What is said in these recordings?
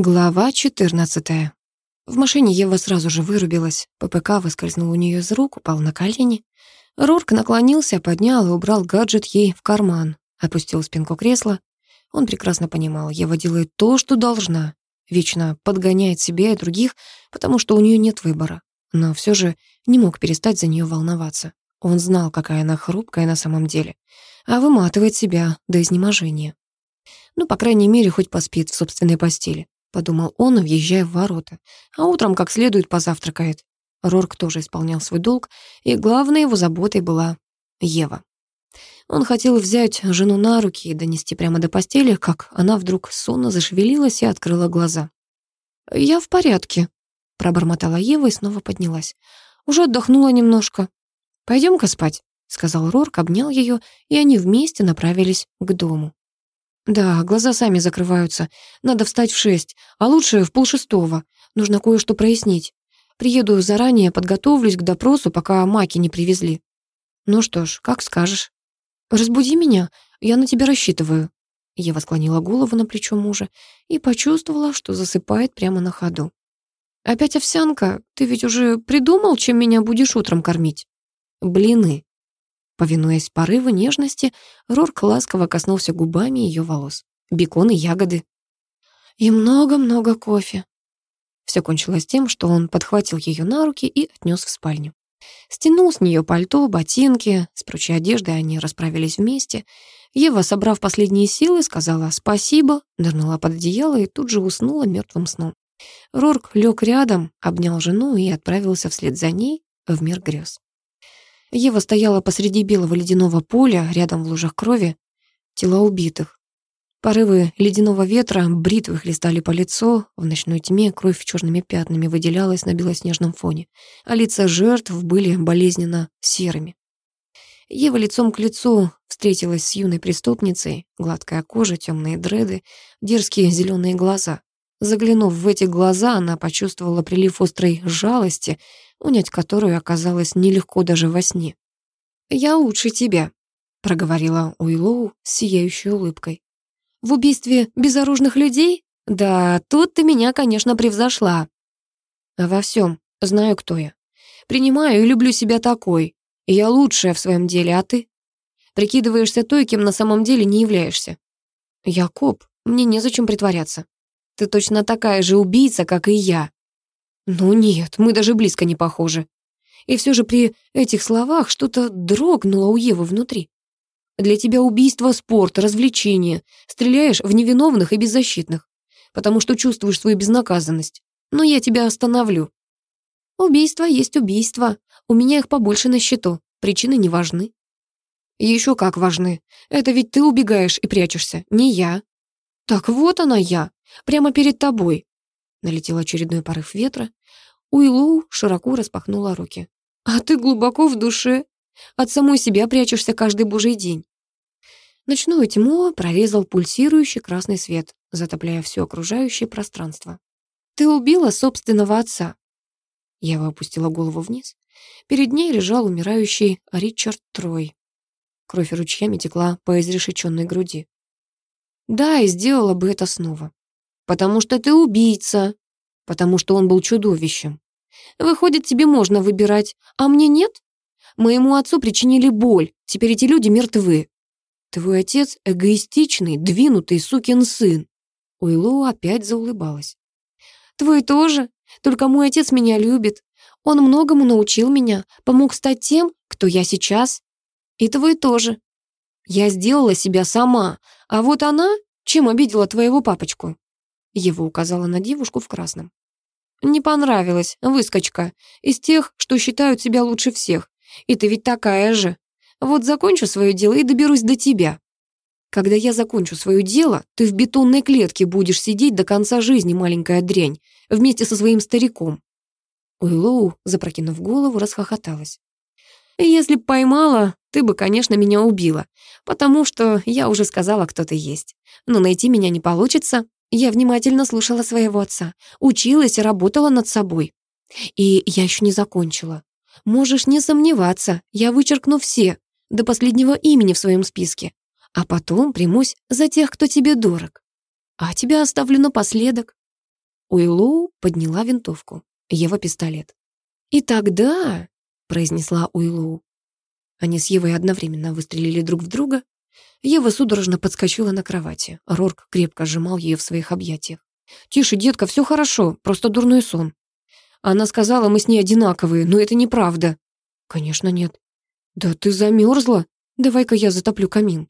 Глава 14. В машине Ева сразу же вырубилась. ППК выскользнул у нее из рук, упал на колени. Рорк наклонился, поднял и убрал гаджет ей в карман. Опустил спинку кресла. Он прекрасно понимал, Ева делает то, что должна. Вечно подгоняет себя и других, потому что у нее нет выбора. Но все же не мог перестать за нее волноваться. Он знал, какая она хрупкая на самом деле, а выматывает себя до изнеможения. Ну, по крайней мере, хоть поспит в собственной постели. — подумал он, въезжая в ворота. «А утром как следует позавтракает». Рорк тоже исполнял свой долг, и главной его заботой была Ева. Он хотел взять жену на руки и донести прямо до постели, как она вдруг сонно зашевелилась и открыла глаза. «Я в порядке», — пробормотала Ева и снова поднялась. «Уже отдохнула немножко». «Пойдем-ка спать», — сказал Рорк, обнял ее, и они вместе направились к дому. Да, глаза сами закрываются. Надо встать в шесть, а лучше в полшестого. Нужно кое-что прояснить. Приеду заранее, подготовлюсь к допросу, пока маки не привезли. Ну что ж, как скажешь. Разбуди меня, я на тебя рассчитываю. Ева склонила голову на плечо мужа и почувствовала, что засыпает прямо на ходу. «Опять овсянка? Ты ведь уже придумал, чем меня будешь утром кормить?» «Блины», Повинуясь порыву нежности, Рорк ласково коснулся губами ее волос. Бекон и ягоды. И много-много кофе. Все кончилось тем, что он подхватил ее на руки и отнес в спальню. Стянул с нее пальто, ботинки, с прочей одеждой они расправились вместе. Ева, собрав последние силы, сказала «спасибо», нырнула под одеяло и тут же уснула мертвым сном. Рорк лег рядом, обнял жену и отправился вслед за ней в мир грез. Ева стояла посреди белого ледяного поля, рядом в лужах крови, тела убитых. Порывы ледяного ветра бритвы хлестали по лицу, в ночной тьме кровь черными пятнами выделялась на белоснежном фоне, а лица жертв были болезненно серыми. Ева лицом к лицу встретилась с юной преступницей, гладкая кожа, темные дреды, дерзкие зеленые глаза. Заглянув в эти глаза, она почувствовала прилив острой жалости, унять которую оказалось нелегко даже во сне. «Я лучше тебя», — проговорила Уиллоу с сияющей улыбкой. «В убийстве безоружных людей? Да, тут ты меня, конечно, превзошла. Во всем знаю, кто я. Принимаю и люблю себя такой. Я лучшая в своем деле, а ты? Прикидываешься той, кем на самом деле не являешься. Я коп, мне незачем притворяться. Ты точно такая же убийца, как и я. Ну нет, мы даже близко не похожи. И все же при этих словах что-то дрогнуло у Евы внутри. Для тебя убийство — спорт, развлечение. Стреляешь в невиновных и беззащитных, потому что чувствуешь свою безнаказанность. Но я тебя остановлю. Убийство есть убийство. У меня их побольше на счету. Причины не важны. Еще как важны. Это ведь ты убегаешь и прячешься, не я. Так вот она я, прямо перед тобой. Налетел очередной порыв ветра. Уиллоу широко распахнула руки. «А ты глубоко в душе. От самой себя прячешься каждый божий день». Ночную тьму прорезал пульсирующий красный свет, затопляя все окружающее пространство. «Ты убила собственного отца». Ева опустила голову вниз. Перед ней лежал умирающий Ричард Трой. Кровь ручьями текла по изрешеченной груди. Да, и сделала бы это снова. Потому что ты убийца. Потому что он был чудовищем. Выходит, тебе можно выбирать, а мне нет? Моему отцу причинили боль, теперь эти люди мертвы. Твой отец эгоистичный, двинутый сукин сын. Уиллоу опять заулыбалась. Твой тоже, только мой отец меня любит. Он многому научил меня, помог стать тем, кто я сейчас. И твой тоже. Я сделала себя сама, а вот она чем обидела твоего папочку? Ева указала на девушку в красном. «Не понравилась, выскочка, из тех, что считают себя лучше всех. И ты ведь такая же. Вот закончу свое дело и доберусь до тебя. Когда я закончу свое дело, ты в бетонной клетке будешь сидеть до конца жизни, маленькая дрянь, вместе со своим стариком». Уиллоу, запрокинув голову, расхохоталась. «Если б поймала, ты бы, конечно, меня убила, потому что я уже сказала, кто ты есть. Но найти меня не получится, я внимательно слушала своего отца, училась и работала над собой. И я еще не закончила. Можешь не сомневаться, я вычеркну все, до последнего имени в своем списке. А потом примусь за тех, кто тебе дорог. А тебя оставлю напоследок. Уиллоу подняла винтовку, Ева пистолет. «И тогда», — произнесла Уиллоу, они с Евой одновременно выстрелили друг в друга. Ева судорожно подскочила на кровати. Рорк крепко сжимал ее в своих объятиях. «Тише, детка, все хорошо, просто дурной сон». Она сказала, мы с ней одинаковые, но это неправда. «Конечно нет». «Да ты замерзла? Давай-ка я затоплю камин».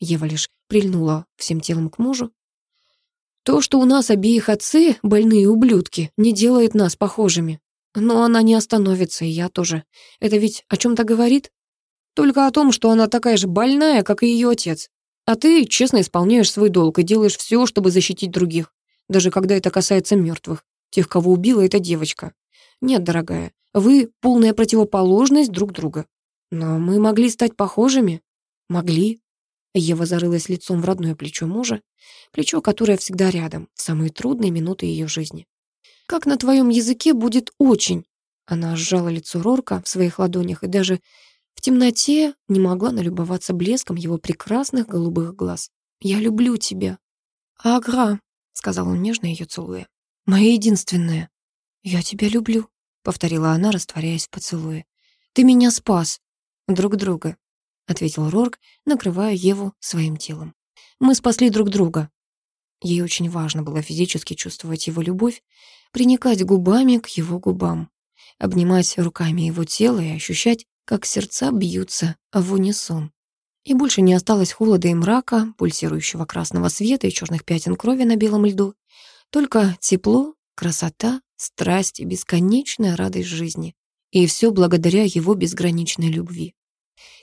Ева лишь прильнула всем телом к мужу. То, что у нас обеих отцы больные ублюдки, не делает нас похожими. Но она не остановится, и я тоже. Это ведь о чем-то говорит? Только о том, что она такая же больная, как и ее отец. А ты честно исполняешь свой долг и делаешь все, чтобы защитить других, даже когда это касается мертвых, тех, кого убила эта девочка. Нет, дорогая, вы полная противоположность друг друга. Но мы могли стать похожими. Могли. Ева зарылась лицом в родное плечо мужа, плечо, которое всегда рядом, в самые трудные минуты ее жизни. «Как на твоем языке будет очень?» Она сжала лицо Рорка в своих ладонях и даже в темноте не могла налюбоваться блеском его прекрасных голубых глаз. «Я люблю тебя». «Агра», — сказал он нежно ее целуя. «Моя единственная». «Я тебя люблю», — повторила она, растворяясь в поцелуе. «Ты меня спас». «Друг друга», — ответил Рорк, накрывая Еву своим телом. «Мы спасли друг друга». Ей очень важно было физически чувствовать его любовь, приникать губами к его губам, обнимать руками его тело и ощущать, как сердца бьются в унисон. И больше не осталось холода и мрака, пульсирующего красного света и черных пятен крови на белом льду. Только тепло, красота, страсть и бесконечная радость жизни. И все благодаря его безграничной любви.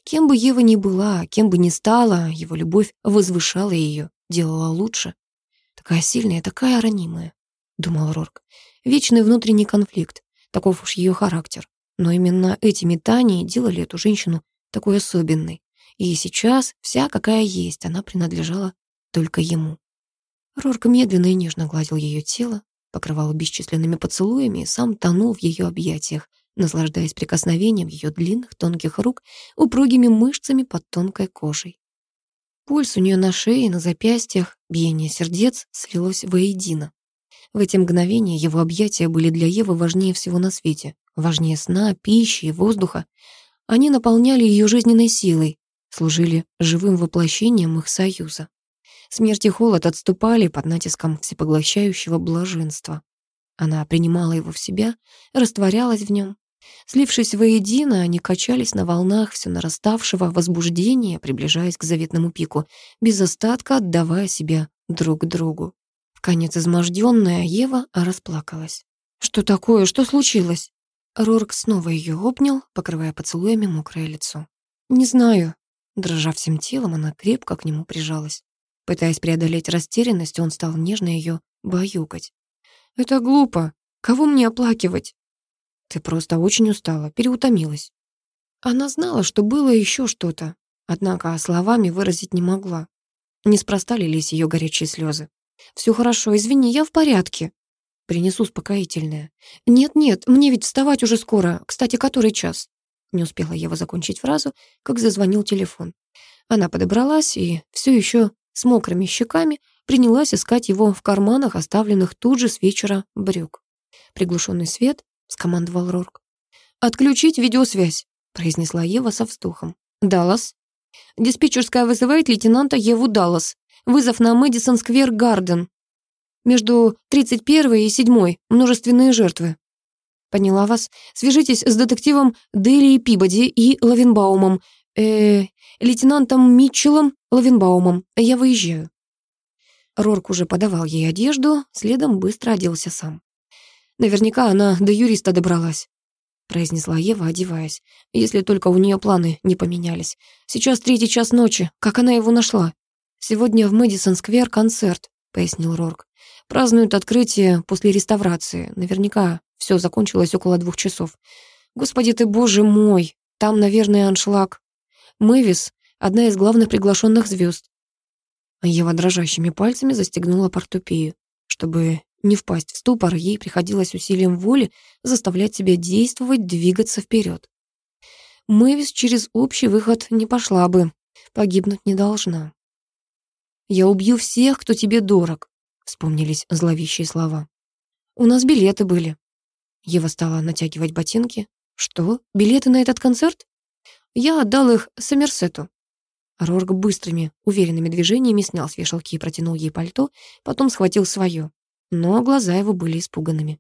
Кем бы Ева ни была, кем бы ни стала, его любовь возвышала ее, делала лучше. Такая сильная, такая ранимая, думал Рорк. Вечный внутренний конфликт, таков уж ее характер. Но именно эти метания делали эту женщину такой особенной. И сейчас вся, какая есть, она принадлежала только ему. Рорк медленно и нежно гладил ее тело, покрывал бесчисленными поцелуями и сам тонул в ее объятиях, наслаждаясь прикосновением ее длинных тонких рук упругими мышцами под тонкой кожей. Пульс у нее на шее и на запястьях, биение сердец слилось воедино. В эти мгновения его объятия были для Евы важнее всего на свете, важнее сна, пищи и воздуха. Они наполняли ее жизненной силой, служили живым воплощением их союза. Смерть и холод отступали под натиском всепоглощающего блаженства. Она принимала его в себя, растворялась в нем. Слившись воедино, они качались на волнах все нараставшего возбуждения, приближаясь к заветному пику, без остатка отдавая себя друг другу. В конец изможденная Ева расплакалась. «Что такое? Что случилось?» Рорк снова ее обнял, покрывая поцелуями мокрое лицо. «Не знаю». Дрожа всем телом, она крепко к нему прижалась. Пытаясь преодолеть растерянность, он стал нежно ее баюкать. «Это глупо. Кого мне оплакивать?» «Ты просто очень устала, переутомилась». Она знала, что было еще что-то, однако словами выразить не могла. Неспроста лились ее горячие слезы. «Все хорошо, извини, я в порядке». Принесу успокоительное. «Нет-нет, мне ведь вставать уже скоро. Кстати, который час?» Не успела Ева закончить фразу, как зазвонил телефон. Она подобралась и все еще с мокрыми щеками принялась искать его в карманах, оставленных тут же с вечера брюк. Приглушенный свет, скомандовал Рорк. «Отключить видеосвязь», произнесла Ева со вздохом. «Даллас?» «Диспетчерская вызывает лейтенанта Еву Даллас. Вызов на Мэдисон Сквер Гарден. Между 31 и 7 множественные жертвы». «Поняла вас. Свяжитесь с детективом Дели Пибоди и Лавенбаумом. Э, лейтенантом Митчеллом Лавенбаумом. Я выезжаю». Рорк уже подавал ей одежду, следом быстро оделся сам. Наверняка она до юриста добралась, произнесла Ева, одеваясь, если только у нее планы не поменялись. Сейчас третий час ночи. Как она его нашла? Сегодня в Мэдисон-сквер концерт, пояснил Рорк. Празднуют открытие после реставрации. Наверняка все закончилось около двух часов. Господи ты, боже мой, там, наверное, аншлаг. Мэвис — одна из главных приглашенных звезд. Ева дрожащими пальцами застегнула портупею. Чтобы не впасть в ступор, ей приходилось усилием воли заставлять себя действовать, двигаться вперед. Мэвис через общий выход не пошла бы, погибнуть не должна. «Я убью всех, кто тебе дорог», вспомнились зловещие слова. «У нас билеты были». Ева стала натягивать ботинки. «Что? Билеты на этот концерт?» «Я отдал их Сомерсету». Рорк быстрыми, уверенными движениями снял с вешалки и протянул ей пальто, потом схватил свое. Но глаза его были испуганными.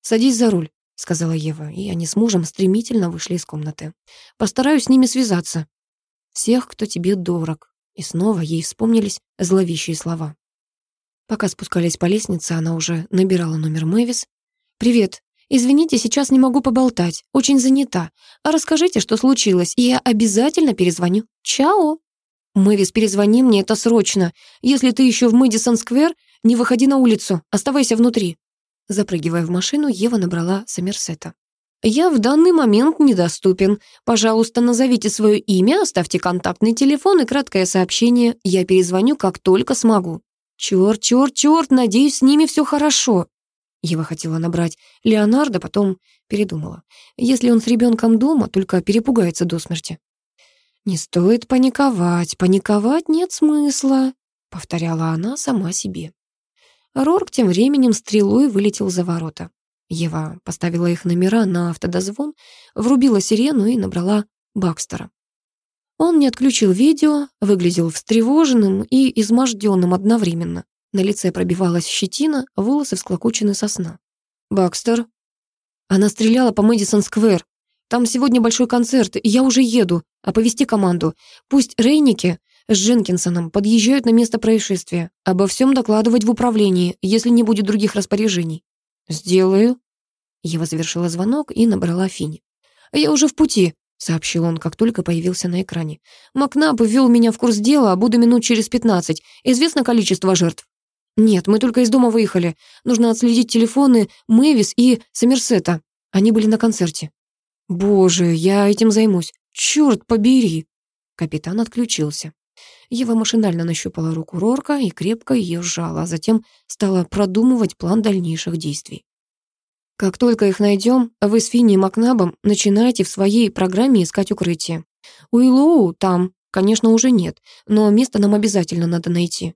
«Садись за руль», — сказала Ева, и они с мужем стремительно вышли из комнаты. «Постараюсь с ними связаться. Всех, кто тебе дорог». И снова ей вспомнились зловещие слова. Пока спускались по лестнице, она уже набирала номер Мэвис. «Привет. Извините, сейчас не могу поболтать. Очень занята. А расскажите, что случилось, и я обязательно перезвоню. Чао!» «Мэвис, перезвони мне, это срочно. Если ты еще в Мэдисон-сквер, не выходи на улицу, оставайся внутри». Запрыгивая в машину, Ева набрала Сомерсета. «Я в данный момент недоступен. Пожалуйста, назовите свое имя, оставьте контактный телефон и краткое сообщение. Я перезвоню, как только смогу». «Чёрт, чёрт, чёрт, надеюсь, с ними всё хорошо». Ева хотела набрать Леонардо, потом передумала. Если он с ребёнком дома, только перепугается до смерти. «Не стоит паниковать, паниковать нет смысла», — повторяла она сама себе. Рорк тем временем стрелой вылетел за ворота. Ева поставила их номера на автодозвон, врубила сирену и набрала Бакстера. Он не отключил видео, выглядел встревоженным и изможденным одновременно. На лице пробивалась щетина, волосы всклокочены со сна. «Бакстер?» «Она стреляла по Мэдисон-сквер. Там сегодня большой концерт, и я уже еду. Оповести команду. Пусть Рейники с Дженкинсоном подъезжают на место происшествия. Обо всем докладывать в управлении, если не будет других распоряжений». «Сделаю». Ева завершила звонок и набрала Фини. «Я уже в пути сообщил он, как только появился на экране. «Макнаб ввел меня в курс дела, а буду минут через пятнадцать. Известно количество жертв?» «Нет, мы только из дома выехали. Нужно отследить телефоны Мэвис и Сомерсета. Они были на концерте». «Боже, я этим займусь. Черт побери!» Капитан отключился. Ева машинально нащупала руку Рорка и крепко ее сжала, а затем стала продумывать план дальнейших действий. Как только их найдем, вы с Финни и Макнабом начинаете в своей программе искать укрытие. Уиллоу там, конечно, уже нет, но место нам обязательно надо найти.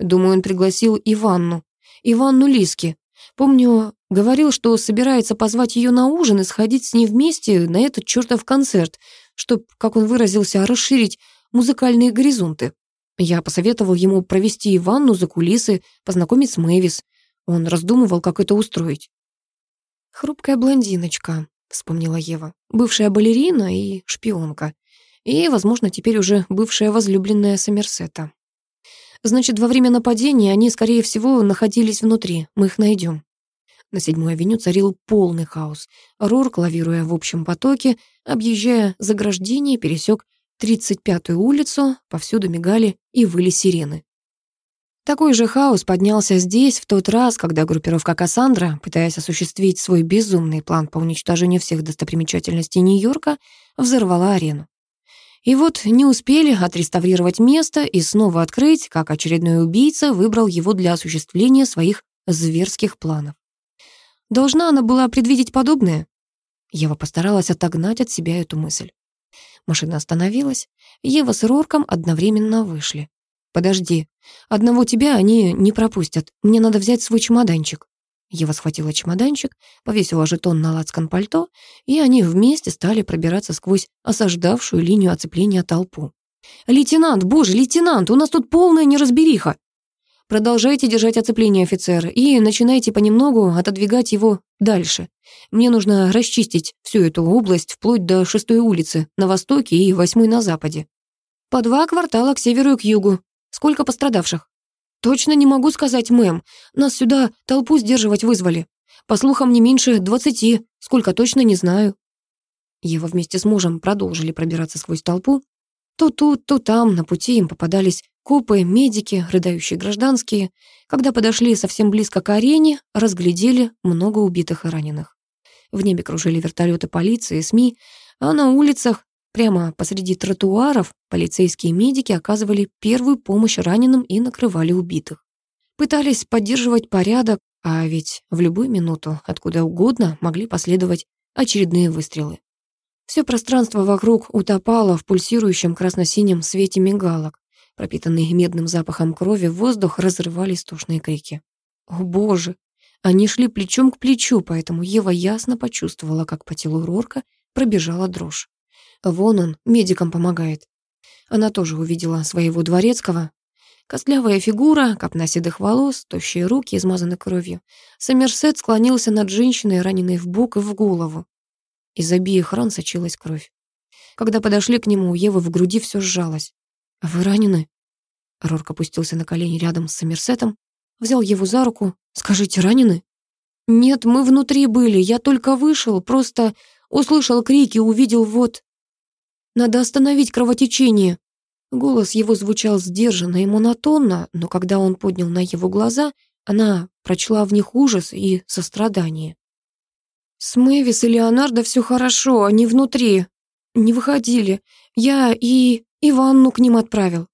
Думаю, он пригласил Иванну. Иванну Лиски. Помню, говорил, что собирается позвать ее на ужин и сходить с ней вместе на этот чертов концерт, чтобы, как он выразился, расширить музыкальные горизонты. Я посоветовал ему провести Иванну за кулисы, познакомить с Мэвис. Он раздумывал, как это устроить. «Хрупкая блондиночка», — вспомнила Ева. «Бывшая балерина и шпионка. И, возможно, теперь уже бывшая возлюбленная Сомерсета. Значит, во время нападения они, скорее всего, находились внутри. Мы их найдем. На седьмой авеню царил полный хаос. Рорк, лавируя в общем потоке, объезжая заграждение, пересек 35-ю улицу, повсюду мигали и выли сирены. Такой же хаос поднялся здесь в тот раз, когда группировка «Кассандра», пытаясь осуществить свой безумный план по уничтожению всех достопримечательностей Нью-Йорка, взорвала арену. И вот не успели отреставрировать место и снова открыть, как очередной убийца выбрал его для осуществления своих зверских планов. Должна она была предвидеть подобное? Ева постаралась отогнать от себя эту мысль. Машина остановилась, Ева с Рорком одновременно вышли. «Подожди. Одного тебя они не пропустят. Мне надо взять свой чемоданчик». Ева схватила чемоданчик, повесила жетон на лацкан пальто, и они вместе стали пробираться сквозь осаждавшую линию оцепления толпу. «Лейтенант, боже, лейтенант, у нас тут полная неразбериха!» «Продолжайте держать оцепление, офицер, и начинайте понемногу отодвигать его дальше. Мне нужно расчистить всю эту область вплоть до шестой улицы на востоке и восьмой на западе. По два квартала к северу и к югу. Сколько пострадавших? Точно не могу сказать, мэм. Нас сюда толпу сдерживать вызвали. По слухам, не меньше двадцати. Сколько точно, не знаю. Ева вместе с мужем продолжили пробираться сквозь толпу. То тут, то там на пути им попадались копы, медики, рыдающие гражданские. Когда подошли совсем близко к арене, разглядели много убитых и раненых. В небе кружили вертолеты полиции, СМИ, а на улицах Прямо посреди тротуаров полицейские медики оказывали первую помощь раненым и накрывали убитых. Пытались поддерживать порядок, а ведь в любую минуту, откуда угодно, могли последовать очередные выстрелы. Все пространство вокруг утопало в пульсирующем красно-синем свете мигалок. Пропитанный медным запахом крови, воздух разрывали истошные крики. О боже! Они шли плечом к плечу, поэтому Ева ясно почувствовала, как по телу Рорка пробежала дрожь. Вон он, медикам помогает. Она тоже увидела своего дворецкого. Костлявая фигура, копна седых волос, тощие руки, измазаны кровью. Сомерсет склонился над женщиной, раненой в бок и в голову. Из обеих ран сочилась кровь. Когда подошли к нему, у Евы в груди все сжалось. «Вы ранены?» Рорк опустился на колени рядом с Сомерсетом, взял его за руку. «Скажите, ранены?» «Нет, мы внутри были, я только вышел, просто услышал крики, увидел вот...» «Надо остановить кровотечение!» Голос его звучал сдержанно и монотонно, но когда он поднял на его глаза, она прочла в них ужас и сострадание. «С Мэвис и Леонардо все хорошо, они внутри. Не выходили. Я и Иванну к ним отправил».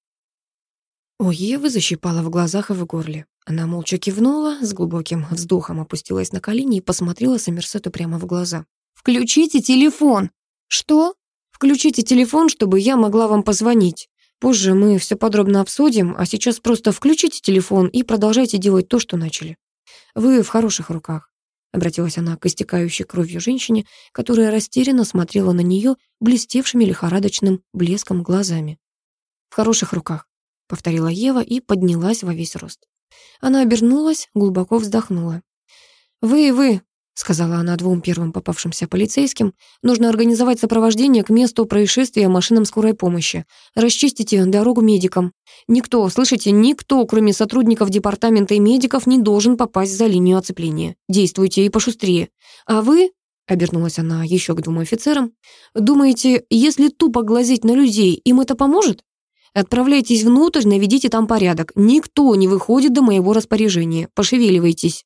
У Евы защипала в глазах и в горле. Она молча кивнула, с глубоким вздохом опустилась на колени и посмотрела Сомерсету прямо в глаза. «Включите телефон!» «Что?» «Включите телефон, чтобы я могла вам позвонить. Позже мы все подробно обсудим, а сейчас просто включите телефон и продолжайте делать то, что начали. Вы в хороших руках. Обратилась она к истекающей кровью женщине, которая растерянно смотрела на нее блестевшими лихорадочным блеском глазами. «В хороших руках», — повторила Ева и поднялась во весь рост. Она обернулась, глубоко вздохнула. «Вы, вы, — сказала она двум первым попавшимся полицейским, «нужно организовать сопровождение к месту происшествия машинам скорой помощи. Расчистите дорогу медикам. Никто, слышите, никто, кроме сотрудников департамента и медиков, не должен попасть за линию оцепления. Действуйте и пошустрее. А вы, — обернулась она еще к двум офицерам, «думаете, если тупо глазеть на людей, им это поможет? Отправляйтесь внутрь, наведите там порядок. Никто не выходит до моего распоряжения. Пошевеливайтесь».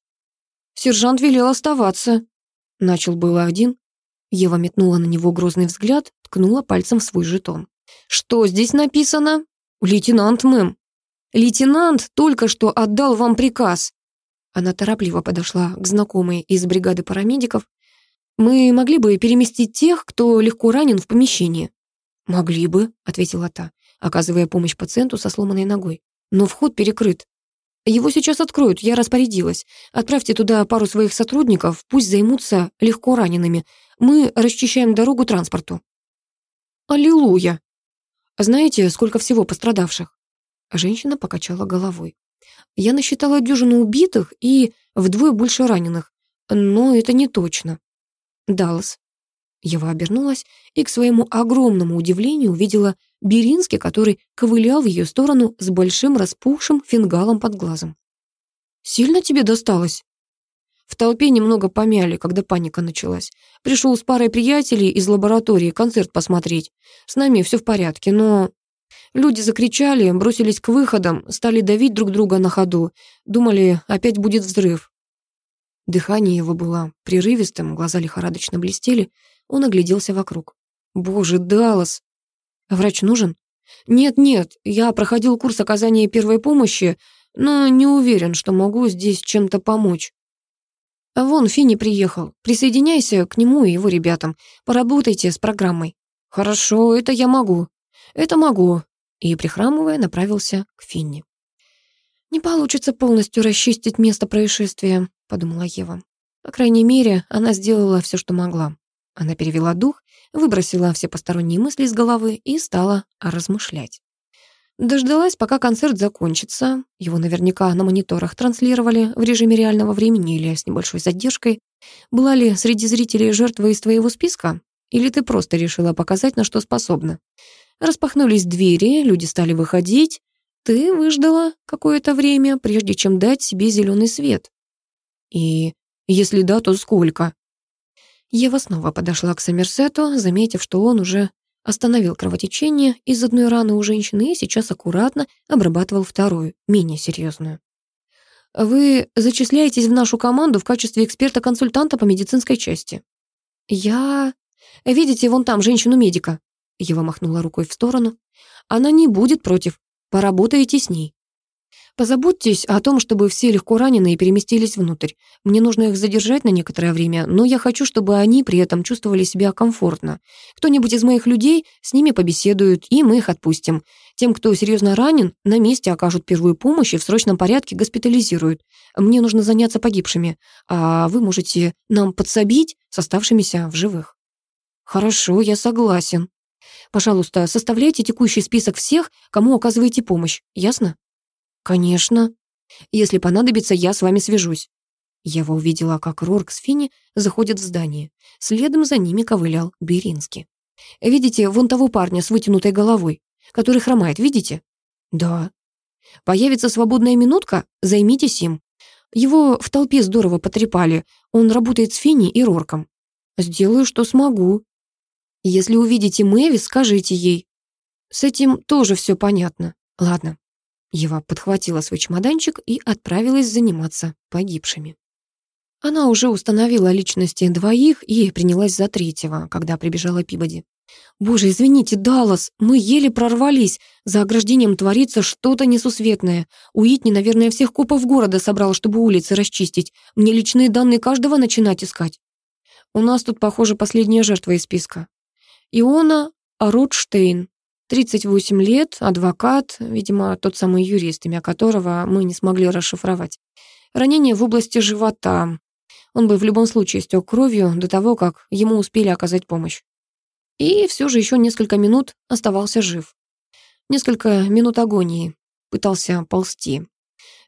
Сержант велел оставаться. Начал было один. Ева метнула на него грозный взгляд, ткнула пальцем в свой жетон. «Что здесь написано?» «Лейтенант, мэм». «Лейтенант только что отдал вам приказ». Она торопливо подошла к знакомой из бригады парамедиков. «Мы могли бы переместить тех, кто легко ранен в помещение». «Могли бы», — ответила та, оказывая помощь пациенту со сломанной ногой. «Но вход перекрыт». Его сейчас откроют, я распорядилась. Отправьте туда пару своих сотрудников, пусть займутся легко ранеными. Мы расчищаем дорогу транспорту». «Аллилуйя!» «Знаете, сколько всего пострадавших?» Женщина покачала головой. «Я насчитала дюжину убитых и вдвое больше раненых. Но это не точно». «Даллас». Ева обернулась и, к своему огромному удивлению, увидела Беринский, который ковылял в ее сторону с большим распухшим фингалом под глазом. «Сильно тебе досталось?» В толпе немного помяли, когда паника началась. Пришел с парой приятелей из лаборатории концерт посмотреть. С нами все в порядке, но... Люди закричали, бросились к выходам, стали давить друг друга на ходу. Думали, опять будет взрыв. Дыхание его было прерывистым, глаза лихорадочно блестели. Он огляделся вокруг. «Боже, Даллас!» Врач нужен? Нет-нет, я проходил курс оказания первой помощи, но не уверен, что могу здесь чем-то помочь. Вон Финни приехал. Присоединяйся к нему и его ребятам. Поработайте с программой. Хорошо, это я могу. Это могу. И, прихрамывая, направился к Финни. «Не получится полностью расчистить место происшествия», — подумала Ева. По крайней мере, она сделала все, что могла. Она перевела дух, выбросила все посторонние мысли из головы и стала размышлять. Дождалась, пока концерт закончится. Его наверняка на мониторах транслировали в режиме реального времени или с небольшой задержкой. Была ли среди зрителей жертва из твоего списка? Или ты просто решила показать, на что способна? Распахнулись двери, люди стали выходить. Ты выждала какое-то время, прежде чем дать себе зеленый свет. И если да, то сколько? Ева снова подошла к Сомерсету, заметив, что он уже остановил кровотечение из одной раны у женщины и сейчас аккуратно обрабатывал вторую, менее серьезную. «Вы зачисляетесь в нашу команду в качестве эксперта-консультанта по медицинской части». «Я...» «Видите, вон там женщину-медика». Ева махнула рукой в сторону. «Она не будет против. Поработаете с ней». Позаботьтесь о том, чтобы все легко раненые переместились внутрь. Мне нужно их задержать на некоторое время, но я хочу, чтобы они при этом чувствовали себя комфортно. Кто-нибудь из моих людей с ними побеседует, и мы их отпустим. Тем, кто серьезно ранен, на месте окажут первую помощь и в срочном порядке госпитализируют. Мне нужно заняться погибшими, а вы можете нам подсобить с оставшимися в живых. Хорошо, я согласен. Пожалуйста, составляйте текущий список всех, кому оказываете помощь, ясно? «Конечно. Если понадобится, я с вами свяжусь». Ева увидела, как Рорк с Финни заходят в здание. Следом за ними ковылял Беринский. «Видите вон того парня с вытянутой головой, который хромает, видите?» «Да». «Появится свободная минутка, займитесь им. Его в толпе здорово потрепали. Он работает с Финни и Рорком». «Сделаю, что смогу». «Если увидите Мэви, скажите ей». «С этим тоже все понятно. Ладно, Ева подхватила свой чемоданчик и отправилась заниматься погибшими. Она уже установила личности двоих и принялась за третьего, когда прибежала Пибоди. «Боже, извините, Даллас, мы еле прорвались. За ограждением творится что-то несусветное. Уитни, наверное, всех копов города собрал, чтобы улицы расчистить. Мне личные данные каждого начинать искать. У нас тут, похоже, последняя жертва из списка. Иона Ротштейн, 38 лет, адвокат, видимо, тот самый юрист, имя которого мы не смогли расшифровать. Ранение в области живота. Он бы в любом случае стек кровью до того, как ему успели оказать помощь. И все же еще несколько минут оставался жив. Несколько минут агонии. Пытался ползти.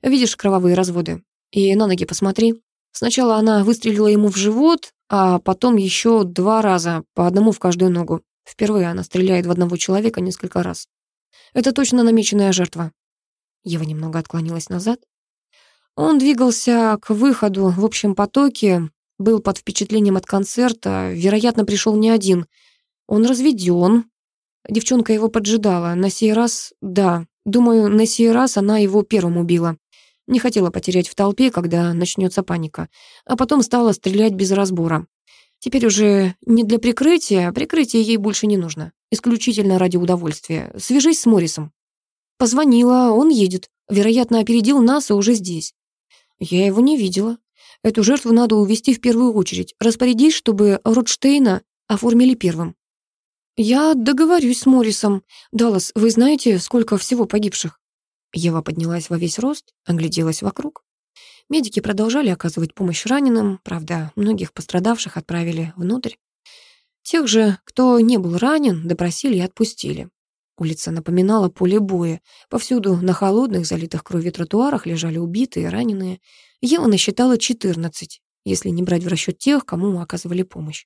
Видишь кровавые разводы? И на ноги посмотри. Сначала она выстрелила ему в живот, а потом еще два раза, по одному в каждую ногу. Впервые она стреляет в одного человека несколько раз. Это точно намеченная жертва. Ева немного отклонилась назад. Он двигался к выходу в общем потоке, был под впечатлением от концерта, вероятно, пришел не один. Он разведен. Девчонка его поджидала. На сей раз, да, думаю, на сей раз она его первым убила. Не хотела потерять в толпе, когда начнется паника. А потом стала стрелять без разбора. Теперь уже не для прикрытия, прикрытие ей больше не нужно. Исключительно ради удовольствия. Свяжись с Моррисом. Позвонила, он едет. Вероятно, опередил нас и уже здесь. Я его не видела. Эту жертву надо увести в первую очередь. Распорядись, чтобы Ротштейна оформили первым. Я договорюсь с Моррисом. Даллас, вы знаете, сколько всего погибших? Ева поднялась во весь рост, огляделась вокруг. Медики продолжали оказывать помощь раненым, правда, многих пострадавших отправили внутрь. Тех же, кто не был ранен, допросили и отпустили. Улица напоминала поле боя. Повсюду на холодных, залитых кровью тротуарах лежали убитые и раненые. Ева насчитала 14, если не брать в расчет тех, кому оказывали помощь.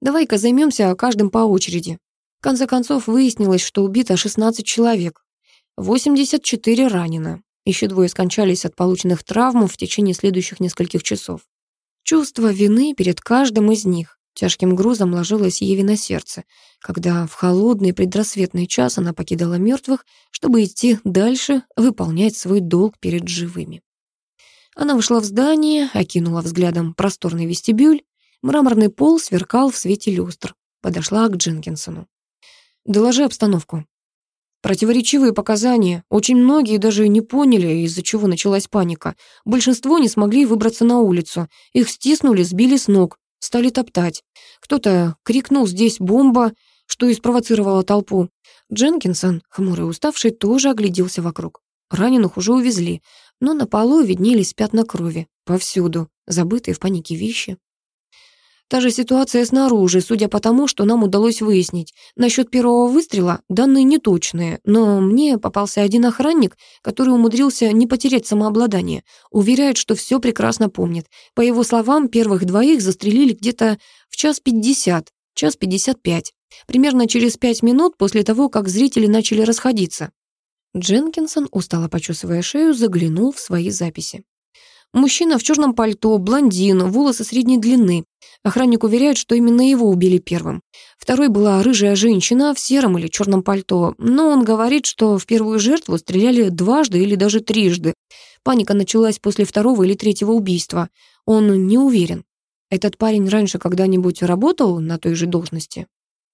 Давай-ка займемся каждым по очереди. В конце концов, выяснилось, что убито 16 человек. 84 ранено. Еще двое скончались от полученных травм в течение следующих нескольких часов. Чувство вины перед каждым из них тяжким грузом ложилось Еве на сердце, когда в холодный предрассветный час она покидала мертвых, чтобы идти дальше, выполнять свой долг перед живыми. Она вышла в здание, окинула взглядом просторный вестибюль, мраморный пол сверкал в свете люстр, подошла к Дженкинсону. «Доложи обстановку», Противоречивые показания. Очень многие даже не поняли, из-за чего началась паника. Большинство не смогли выбраться на улицу. Их стиснули, сбили с ног, стали топтать. Кто-то крикнул «здесь бомба», что и спровоцировало толпу. Дженкинсон, хмурый и уставший, тоже огляделся вокруг. Раненых уже увезли, но на полу виднелись пятна крови. Повсюду, забытые в панике вещи. Та же ситуация снаружи, судя по тому, что нам удалось выяснить. Насчет первого выстрела данные неточные, но мне попался один охранник, который умудрился не потерять самообладание. Уверяет, что все прекрасно помнит. По его словам, первых двоих застрелили где-то в час пятьдесят, час пятьдесят пять. Примерно через пять минут после того, как зрители начали расходиться. Дженкинсон, устало почесывая шею, заглянул в свои записи. Мужчина в черном пальто, блондин, волосы средней длины. Охранник уверяет, что именно его убили первым. Второй была рыжая женщина в сером или черном пальто, но он говорит, что в первую жертву стреляли дважды или даже трижды. Паника началась после второго или третьего убийства. Он не уверен. Этот парень раньше когда-нибудь работал на той же должности?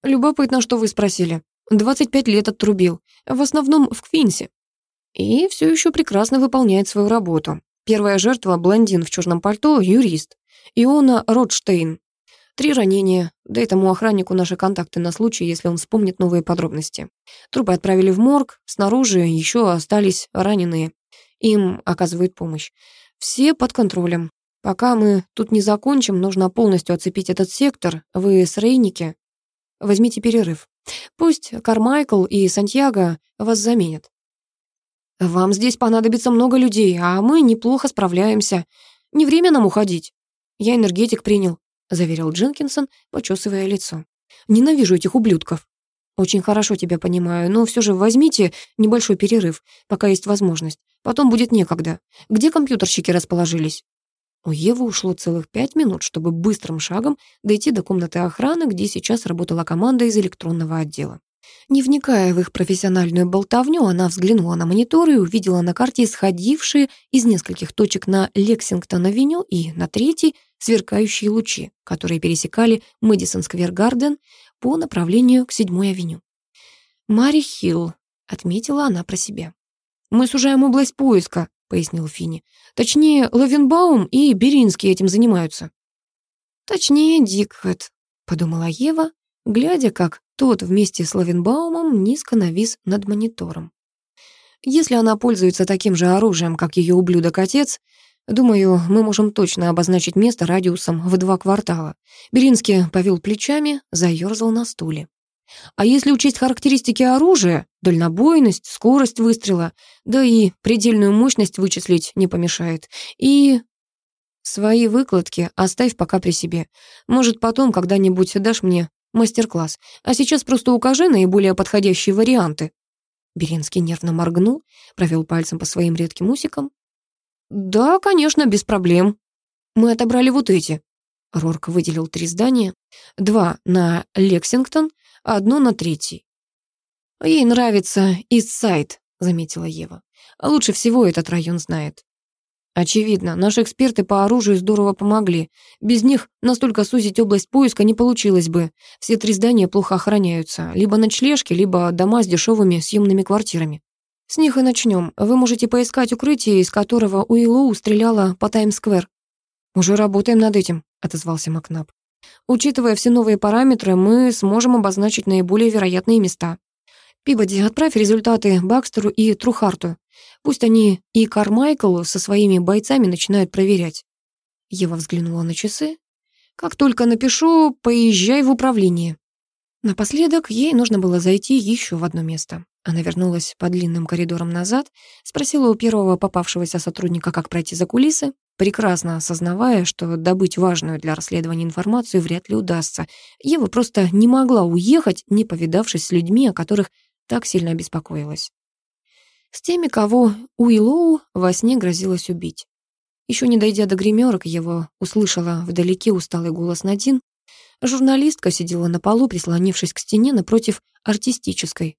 Любопытно, что вы спросили. 25 лет отрубил. В основном в Квинсе. И все еще прекрасно выполняет свою работу. Первая жертва — блондин в черном пальто, юрист. Иона Ротштейн. Три ранения. Дай этому охраннику наши контакты на случай, если он вспомнит новые подробности. Трупы отправили в морг, снаружи еще остались раненые. Им оказывают помощь. Все под контролем. Пока мы тут не закончим, нужно полностью оцепить этот сектор. Вы с Рейники. Возьмите перерыв. Пусть Кармайкл и Сантьяго вас заменят. Вам здесь понадобится много людей, а мы неплохо справляемся. Не время нам уходить. Я энергетик принял, заверил Дженкинсон, почесывая лицо. Ненавижу этих ублюдков. Очень хорошо тебя понимаю, но все же возьмите небольшой перерыв, пока есть возможность. Потом будет некогда. Где компьютерщики расположились? У Евы ушло целых пять минут, чтобы быстрым шагом дойти до комнаты охраны, где сейчас работала команда из электронного отдела. Не вникая в их профессиональную болтовню, она взглянула на монитор и увидела на карте исходившие из нескольких точек на Лексингтон-авеню и на третьей сверкающие лучи, которые пересекали Мэдисон-сквер-гарден по направлению к седьмой авеню. «Мари Хилл», — отметила она про себя. «Мы сужаем область поиска», — пояснил Финни. «Точнее, Лавенбаум и Беринский этим занимаются». «Точнее, Дикхэт», — подумала Ева, глядя, как тот вместе с Лавенбаумом низко навис над монитором. Если она пользуется таким же оружием, как ее ублюдок-отец, думаю, мы можем точно обозначить место радиусом в два квартала. Беринский повел плечами, заерзал на стуле. А если учесть характеристики оружия, дальнобойность, скорость выстрела, да и предельную мощность вычислить не помешает. И свои выкладки оставь пока при себе. Может, потом когда-нибудь дашь мне мастер-класс. А сейчас просто укажи наиболее подходящие варианты. Беренский нервно моргнул, провел пальцем по своим редким усикам. «Да, конечно, без проблем. Мы отобрали вот эти». Рорк выделил три здания. Два на Лексингтон, одно на третий. «Ей нравится Ист-Сайд», — заметила Ева. «Лучше всего этот район знает». Очевидно, наши эксперты по оружию здорово помогли. Без них настолько сузить область поиска не получилось бы. Все три здания плохо охраняются. Либо ночлежки, либо дома с дешевыми съемными квартирами. С них и начнем. Вы можете поискать укрытие, из которого Уиллоу стреляла по Таймс-сквер. «Уже работаем над этим», — отозвался Макнаб. «Учитывая все новые параметры, мы сможем обозначить наиболее вероятные места. Пибоди, отправь результаты Бакстеру и Трухарту. Пусть они и Кармайкл со своими бойцами начинают проверять. Ева взглянула на часы. Как только напишу, поезжай в управление. Напоследок ей нужно было зайти еще в одно место. Она вернулась по длинным коридорам назад, спросила у первого попавшегося сотрудника, как пройти за кулисы, прекрасно осознавая, что добыть важную для расследования информацию вряд ли удастся. Ева просто не могла уехать, не повидавшись с людьми, о которых так сильно беспокоилась с теми, кого Уиллоу во сне грозилось убить. Еще не дойдя до гримерок, его услышала вдалеке усталый голос Надин. Журналистка сидела на полу, прислонившись к стене напротив артистической.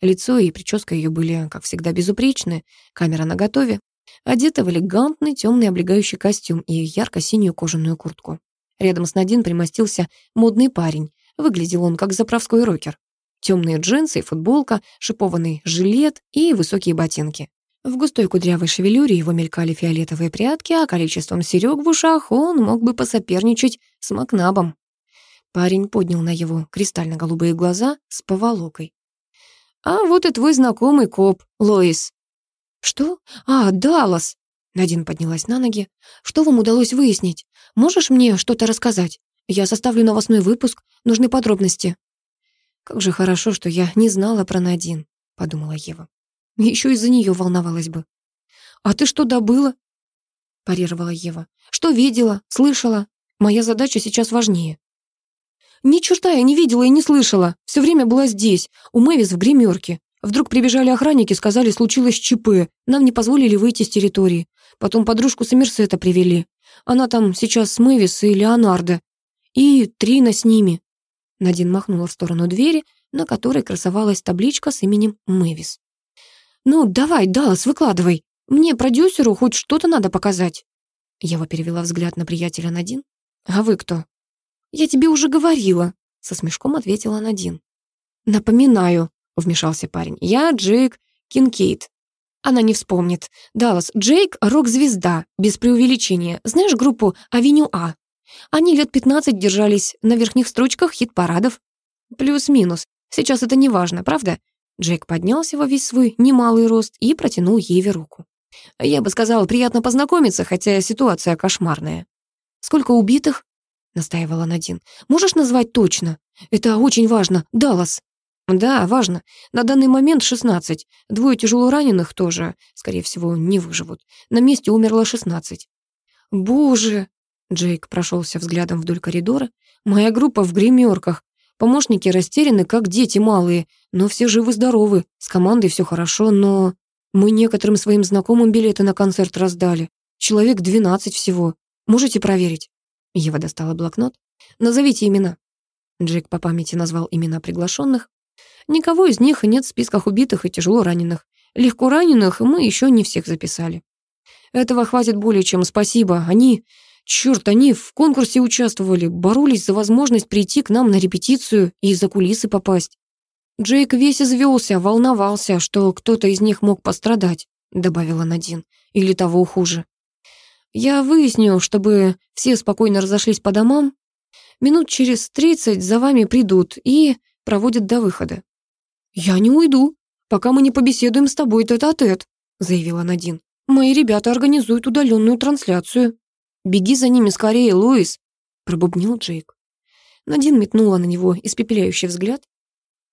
Лицо и прическа ее были, как всегда, безупречны, камера наготове, одета в элегантный темный облегающий костюм и ярко-синюю кожаную куртку. Рядом с Надин примостился модный парень. Выглядел он как заправской рокер. Темные джинсы и футболка, шипованный жилет и высокие ботинки. В густой кудрявой шевелюре его мелькали фиолетовые прядки, а количеством серёг в ушах он мог бы посоперничать с Макнабом. Парень поднял на его кристально-голубые глаза с поволокой. «А вот и твой знакомый коп, Лоис». «Что? А, Даллас!» Надин поднялась на ноги. «Что вам удалось выяснить? Можешь мне что-то рассказать? Я составлю новостной выпуск, нужны подробности». «Как же хорошо, что я не знала про Надин», — подумала Ева. Еще из-за нее волновалась бы. «А ты что добыла?» — парировала Ева. «Что видела, слышала? Моя задача сейчас важнее». «Ни черта я не видела и не слышала. Все время была здесь, у Мэвис в гримерке. Вдруг прибежали охранники, сказали, случилось ЧП. Нам не позволили выйти с территории. Потом подружку Сомерсета привели. Она там сейчас с Мэвис и Леонардо. И Трина с ними. Надин махнула в сторону двери, на которой красовалась табличка с именем Мэвис. «Ну, давай, Даллас, выкладывай. Мне, продюсеру, хоть что-то надо показать». Ева перевела взгляд на приятеля Надин. «А вы кто?» «Я тебе уже говорила», — со смешком ответила Надин. «Напоминаю», — вмешался парень. «Я Джейк Кинкейт». Она не вспомнит. Даллас, Джейк — рок-звезда, без преувеличения. Знаешь группу «Авеню А»? Они лет 15 держались на верхних строчках хит-парадов. Плюс-минус. Сейчас это не важно, правда? Джейк поднялся во весь свой немалый рост и протянул Еве руку. Я бы сказала, приятно познакомиться, хотя ситуация кошмарная. Сколько убитых? настаивала Надин. Можешь назвать точно? Это очень важно. Даллас. Да, важно. На данный момент 16. Двое тяжело раненых тоже, скорее всего, не выживут. На месте умерло 16. Боже, Джейк прошелся взглядом вдоль коридора. Моя группа в гримерках. Помощники растеряны, как дети малые, но все живы-здоровы. С командой все хорошо, но... Мы некоторым своим знакомым билеты на концерт раздали. Человек 12 всего. Можете проверить?» Ева достала блокнот. «Назовите имена». Джейк по памяти назвал имена приглашенных. Никого из них нет в списках убитых и тяжело раненых. Легко раненых мы еще не всех записали. Этого хватит более чем спасибо. Они, черт, они в конкурсе участвовали, боролись за возможность прийти к нам на репетицию и за кулисы попасть. Джейк весь извелся, волновался, что кто-то из них мог пострадать, добавила Надин, или того хуже. Я выясню, чтобы все спокойно разошлись по домам. Минут через тридцать за вами придут и проводят до выхода. «Я не уйду, пока мы не побеседуем с тобой тет-а-тет», заявила Надин. «Мои ребята организуют удаленную трансляцию». «Беги за ними скорее, Луис», пробубнил Джейк. Надин метнула на него испепеляющий взгляд.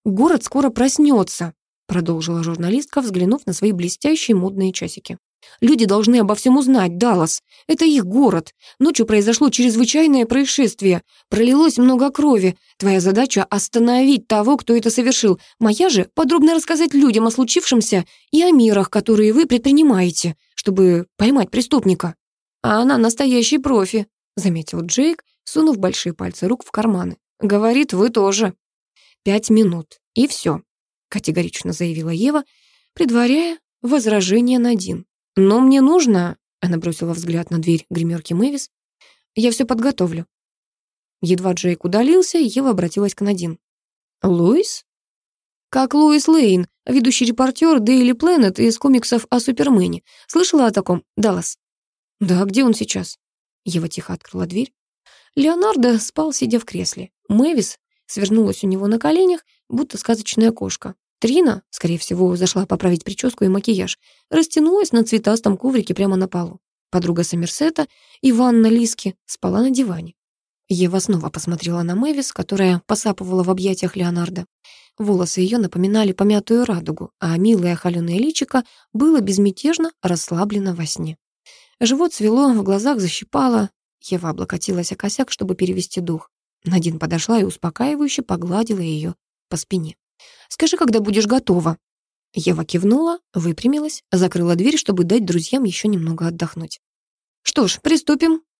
«Город скоро проснется», продолжила журналистка, взглянув на свои блестящие модные часики. Люди должны обо всем узнать, Даллас. Это их город. Ночью произошло чрезвычайное происшествие. Пролилось много крови. Твоя задача — остановить того, кто это совершил. Моя же — подробно рассказать людям о случившемся и о мерах, которые вы предпринимаете, чтобы поймать преступника. А она настоящий профи, — заметил Джейк, сунув большие пальцы рук в карманы. Говорит, вы тоже. Пять минут. И все, — категорично заявила Ева, предваряя возражение на Дин. «Но мне нужно...» — она бросила взгляд на дверь гримерки Мэвис. «Я все подготовлю». Едва Джейк удалился, Ева обратилась к Надин. «Луис?» «Как Луис Лейн, ведущий репортер Daily Planet из комиксов о Супермене. Слышала о таком, Даллас?» «Да, где он сейчас?» Ева тихо открыла дверь. Леонардо спал, сидя в кресле. Мэвис свернулась у него на коленях, будто сказочная кошка. Трина, скорее всего, зашла поправить прическу и макияж, растянулась на цветастом коврике прямо на полу. Подруга Сомерсета, Иванна Лиски, спала на диване. Ева снова посмотрела на Мэвис, которая посапывала в объятиях Леонардо. Волосы ее напоминали помятую радугу, а милое холеное личико было безмятежно расслаблено во сне. Живот свело, в глазах защипало. Ева облокотилась о косяк, чтобы перевести дух. Надин подошла и успокаивающе погладила ее по спине. Скажи, когда будешь готова». Ева кивнула, выпрямилась, закрыла дверь, чтобы дать друзьям еще немного отдохнуть. «Что ж, приступим»,